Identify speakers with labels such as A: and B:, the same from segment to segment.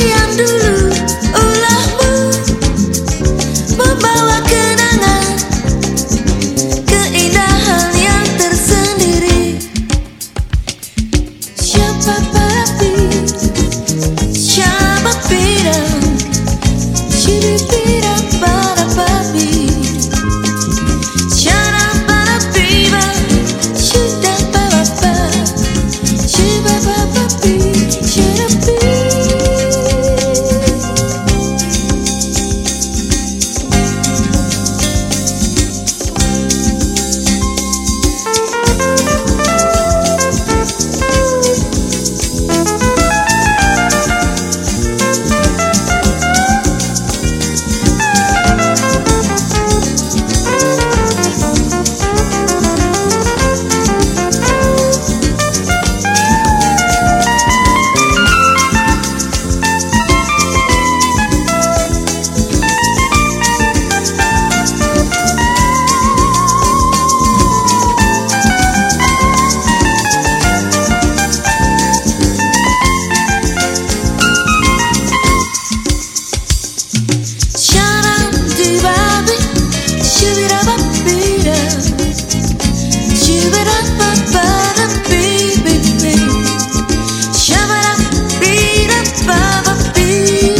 A: yang dulu ulahmu membawa kenangan keindahan yang tersendiri. Siapa papi siapa pirang Ciri pirang?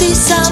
A: see some